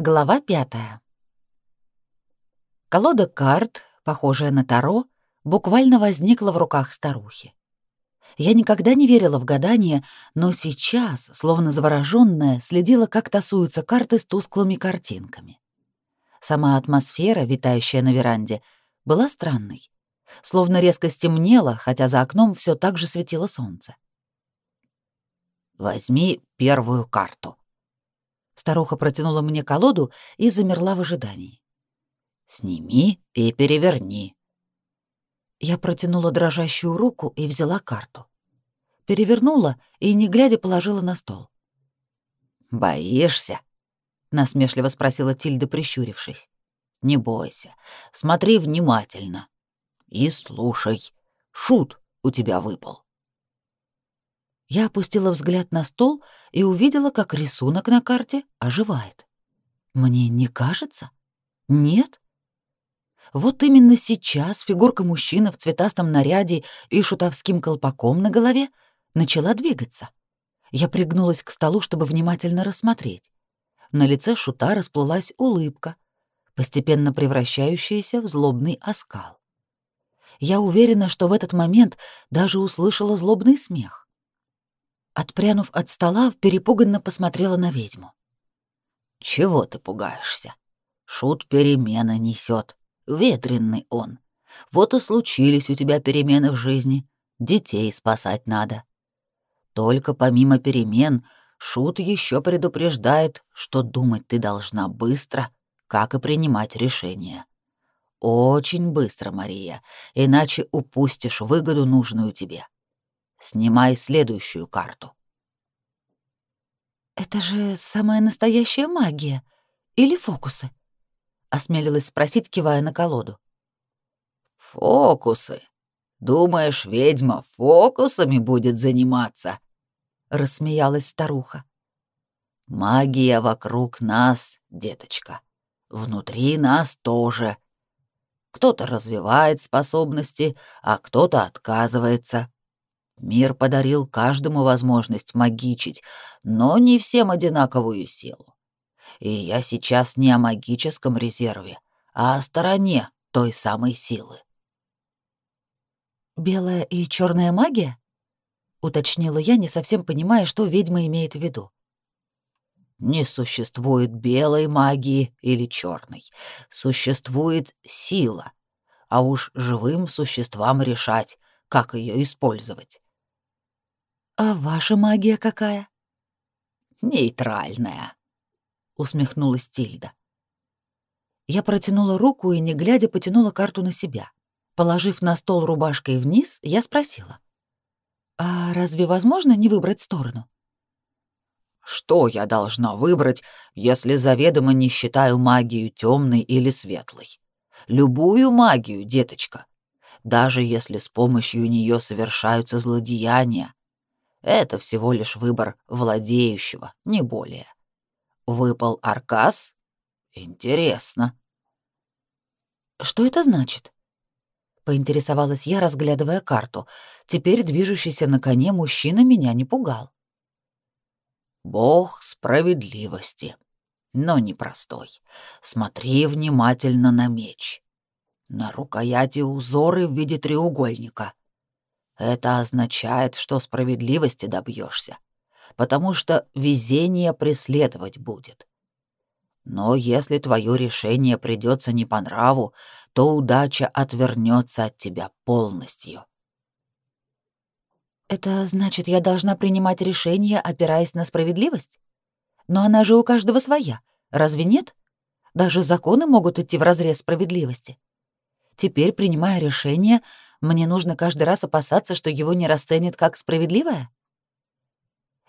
Глава пятая. Колода карт, похожая на таро, буквально возникла в руках старухи. Я никогда не верила в гадания, но сейчас, словно заворожённая, следила, как тасуются карты с тусклыми картинками. Сама атмосфера, витающая на веранде, была странной. Словно резко стемнело, хотя за окном все так же светило солнце. «Возьми первую карту», Старуха протянула мне колоду и замерла в ожидании. «Сними и переверни». Я протянула дрожащую руку и взяла карту. Перевернула и, не глядя, положила на стол. «Боишься?» — насмешливо спросила Тильда, прищурившись. «Не бойся. Смотри внимательно. И слушай. Шут у тебя выпал. Я опустила взгляд на стол и увидела, как рисунок на карте оживает. Мне не кажется? Нет? Вот именно сейчас фигурка мужчины в цветастом наряде и шутовским колпаком на голове начала двигаться. Я пригнулась к столу, чтобы внимательно рассмотреть. На лице шута расплылась улыбка, постепенно превращающаяся в злобный оскал. Я уверена, что в этот момент даже услышала злобный смех. Отпрянув от стола, перепуганно посмотрела на ведьму. «Чего ты пугаешься? Шут перемены несет. Ветренный он. Вот и случились у тебя перемены в жизни. Детей спасать надо. Только помимо перемен, Шут еще предупреждает, что думать ты должна быстро, как и принимать решения. Очень быстро, Мария, иначе упустишь выгоду нужную тебе. Снимай следующую карту. Это же самая настоящая магия или фокусы? осмелилась спросить, кивая на колоду. Фокусы. Думаешь, ведьма фокусами будет заниматься? рассмеялась старуха. Магия вокруг нас, деточка. Внутри нас тоже. Кто-то развивает способности, а кто-то отказывается. Мир подарил каждому возможность магичить, но не всем одинаковую силу. И я сейчас не о магическом резерве, а о стороне той самой силы. «Белая и черная магия?» — уточнила я, не совсем понимая, что ведьма имеет в виду. Не существует белой магии или черной. Существует сила, а уж живым существам решать, как ее использовать. «А ваша магия какая?» «Нейтральная», — усмехнулась Тильда. Я протянула руку и, не глядя, потянула карту на себя. Положив на стол рубашкой вниз, я спросила. «А разве возможно не выбрать сторону?» «Что я должна выбрать, если заведомо не считаю магию темной или светлой? Любую магию, деточка. Даже если с помощью нее совершаются злодеяния, это всего лишь выбор владеющего, не более. Выпал Аркас? Интересно. Что это значит? Поинтересовалась я, разглядывая карту. Теперь движущийся на коне мужчина меня не пугал. Бог справедливости, но непростой. Смотри внимательно на меч. На рукояти узоры в виде треугольника. Это означает, что справедливости добьешься, потому что везение преследовать будет. Но если твое решение придется не по нраву, то удача отвернется от тебя полностью. Это значит, я должна принимать решения, опираясь на справедливость? Но она же у каждого своя, разве нет? Даже законы могут идти вразрез справедливости. Теперь, принимая решение, мне нужно каждый раз опасаться, что его не расценят как справедливое?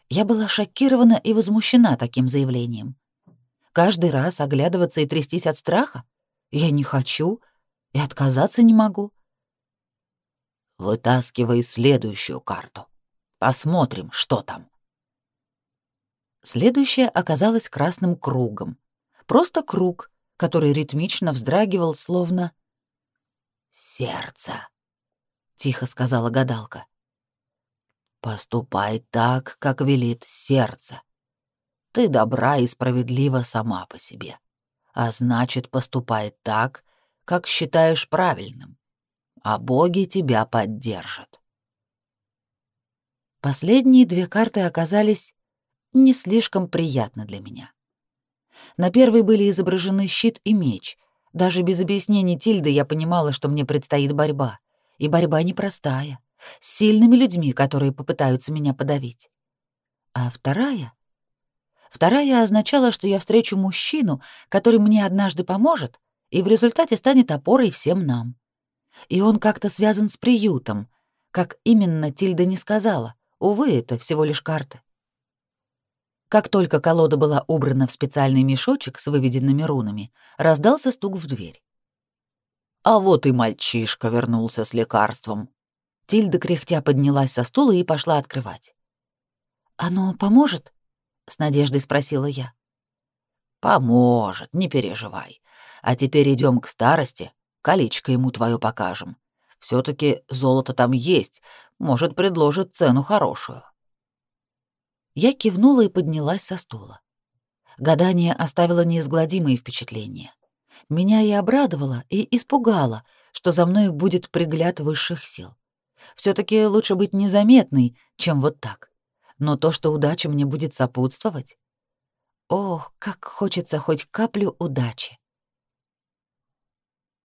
Я была шокирована и возмущена таким заявлением. Каждый раз оглядываться и трястись от страха? Я не хочу и отказаться не могу. Вытаскивай следующую карту. Посмотрим, что там. Следующая оказалась красным кругом. Просто круг, который ритмично вздрагивал, словно... Сердце тихо сказала гадалка. Поступай так, как велит сердце. ты добра и справедлива сама по себе, а значит, поступай так, как считаешь правильным, а боги тебя поддержат. Последние две карты оказались не слишком приятны для меня. На первой были изображены щит и меч. Даже без объяснений Тильды я понимала, что мне предстоит борьба. И борьба непростая, с сильными людьми, которые попытаются меня подавить. А вторая? Вторая означала, что я встречу мужчину, который мне однажды поможет и в результате станет опорой всем нам. И он как-то связан с приютом. Как именно, Тильда не сказала. Увы, это всего лишь карты. Как только колода была убрана в специальный мешочек с выведенными рунами, раздался стук в дверь. «А вот и мальчишка вернулся с лекарством». Тильда кряхтя поднялась со стула и пошла открывать. «Оно поможет?» — с надеждой спросила я. «Поможет, не переживай. А теперь идем к старости, колечко ему твое покажем. все таки золото там есть, может, предложит цену хорошую». Я кивнула и поднялась со стула. Гадание оставило неизгладимые впечатления. Меня и обрадовало, и испугало, что за мной будет пригляд высших сил. все таки лучше быть незаметной, чем вот так. Но то, что удача мне будет сопутствовать... Ох, как хочется хоть каплю удачи.